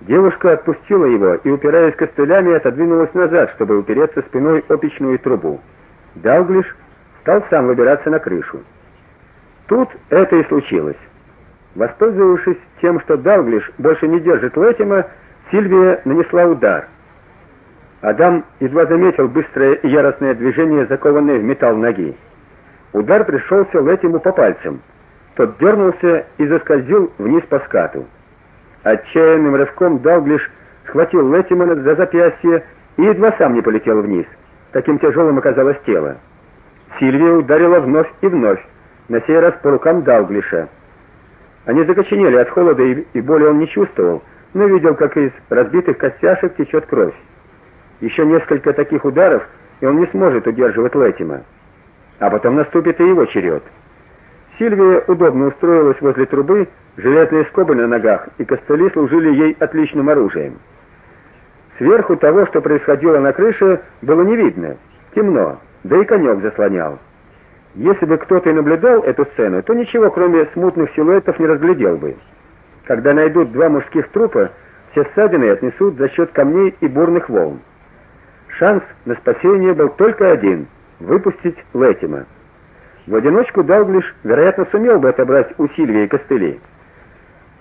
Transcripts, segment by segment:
Девушка отпустила его и, упираясь костылями, отодвинулась назад, чтобы упереться спиной о печную трубу. Далглиш стал сам выбираться на крышу. Тут это и случилось. Воспользовавшись тем, что Далглиш больше не держит Лэтима, Сильвия нанесла удар. Адам едва заметил быстрое и яростное движение закованной в металл ноги. Удар пришелся Лэтиму по пальцам. Тот дернулся и заскользил вниз по скату. Отчаянным рывком Далглиш схватил Леттимана за запястье и едва сам не полетел вниз. Таким тяжелым оказалось тело. Сильвия ударила вновь и вновь, на сей раз по рукам Далглиша. Они закоченели от холода и, и боли он не чувствовал, но видел, как из разбитых костяшек течет кровь. Еще несколько таких ударов, и он не сможет удерживать Леттима. А потом наступит и его черед. Сильвия удобно устроилась возле трубы, железные скобы на ногах и костыли служили ей отличным оружием. Сверху того, что происходило на крыше, было не видно. Темно, да и конек заслонял. Если бы кто-то и наблюдал эту сцену, то ничего, кроме смутных силуэтов, не разглядел бы. Когда найдут два мужских трупа, все ссадины отнесут за счет камней и бурных волн. Шанс на спасение был только один выпустить Летима. В одиночку Далглиш, вероятно, сумел бы отобрать у Сильвии костыли.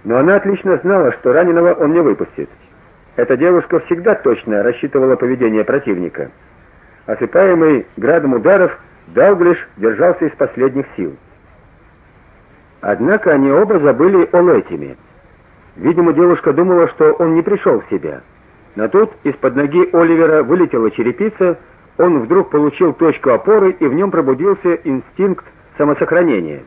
Но она отлично знала, что раненого он не выпустит. Эта девушка всегда точно рассчитывала поведение противника. Осыпаемый градом ударов, Далглиш держался из последних сил. Однако они оба забыли о Летиме. Видимо, девушка думала, что он не пришел в себя. Но тут из-под ноги Оливера вылетела черепица, он вдруг получил точку опоры, и в нем пробудился инстинкт самосохранения.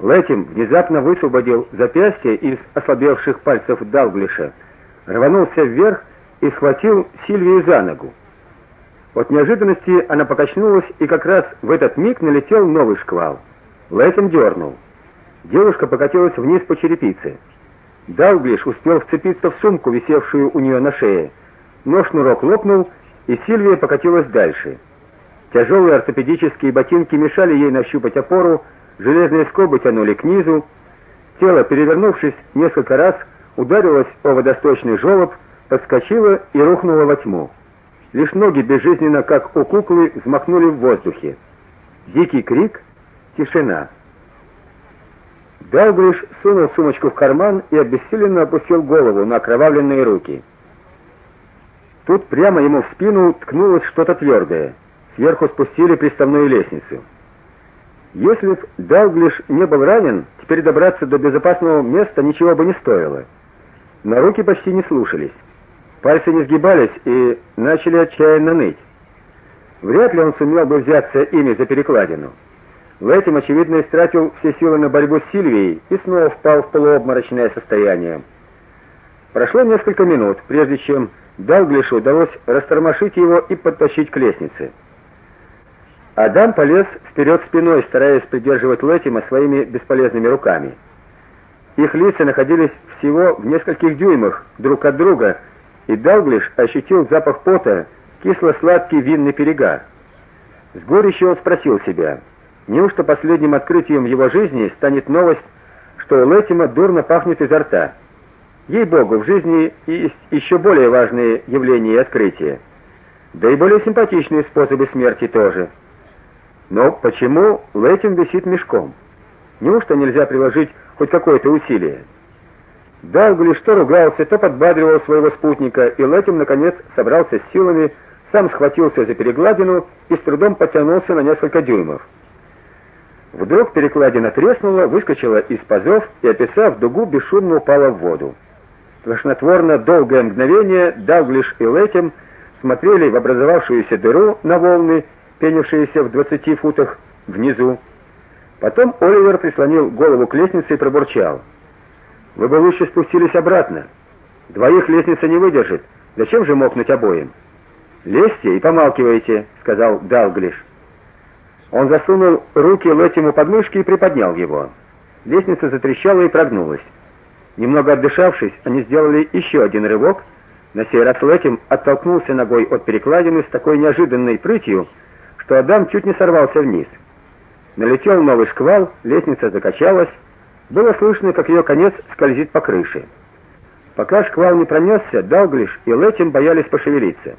Лэтим внезапно высвободил запястье из ослабевших пальцев Далглиша, рванулся вверх и схватил Сильвию за ногу. От неожиданности она покачнулась, и как раз в этот миг налетел новый шквал. Лэтим дернул. Девушка покатилась вниз по черепице. Далглиш успел вцепиться в сумку, висевшую у нее на шее, но шнурок лопнул, и Сильвия покатилась дальше. Тяжелые ортопедические ботинки мешали ей нащупать опору, железные скобы тянули к низу. Тело, перевернувшись несколько раз, ударилось о водосточный желоб, подскочило и рухнуло во тьму. Лишь ноги безжизненно, как у куклы, взмахнули в воздухе. Дикий крик, тишина. Далглиш сунул сумочку в карман и обессиленно опустил голову на окровавленные руки. Тут прямо ему в спину ткнулось что-то твердое. Сверху спустили приставную лестницу. Если б Далглиш не был ранен, теперь добраться до безопасного места ничего бы не стоило. Но руки почти не слушались. Пальцы не сгибались и начали отчаянно ныть. Вряд ли он сумел бы взяться ими за перекладину. Лэтим, очевидно, истратил все силы на борьбу с Сильвией и снова впал в полуобморочное состояние. Прошло несколько минут, прежде чем Далглишу удалось растормошить его и подтащить к лестнице. Адам полез вперед спиной, стараясь придерживать Лэтима своими бесполезными руками. Их лица находились всего в нескольких дюймах друг от друга, и Далглиш ощутил запах пота, кисло-сладкий винный перегар. С горечью он спросил себя: неужто последним открытием в его жизни станет новость, что у Лэтима дурно пахнет изо рта? Ей-богу, в жизни есть еще более важные явления и открытия. Да и более симпатичные способы смерти тоже. Но почему Лэтим висит мешком? Неужто нельзя приложить хоть какое-то усилие? Далгли что ругался, то подбадривал своего спутника, и Лэтим наконец собрался с силами, сам схватился за перекладину и с трудом потянулся на несколько дюймов. Вдруг перекладина треснула, выскочила из пазов и, описав дугу, бесшумно упала в воду. Тошнотворно долгое мгновение Далглиш и Лэтим смотрели в образовавшуюся дыру на волны, пенившиеся в двадцати футах внизу. Потом Оливер прислонил голову к лестнице и пробурчал: "Вы бы лучше спустились обратно. Двоих лестница не выдержит. Зачем же мокнуть обоим?" "Лезьте и помалкивайте", сказал Далглиш. Он засунул руки Лэтиму под мышки и приподнял его. Лестница затрещала и прогнулась. Немного отдышавшись, они сделали еще один рывок. На сей раз Лэтим оттолкнулся ногой от перекладины с такой неожиданной прытью, что Адам чуть не сорвался вниз. Налетел новый шквал, лестница закачалась, было слышно, как ее конец скользит по крыше. Пока шквал не пронесся, Далглиш и Лэтим боялись пошевелиться.